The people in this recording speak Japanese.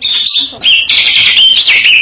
すごい。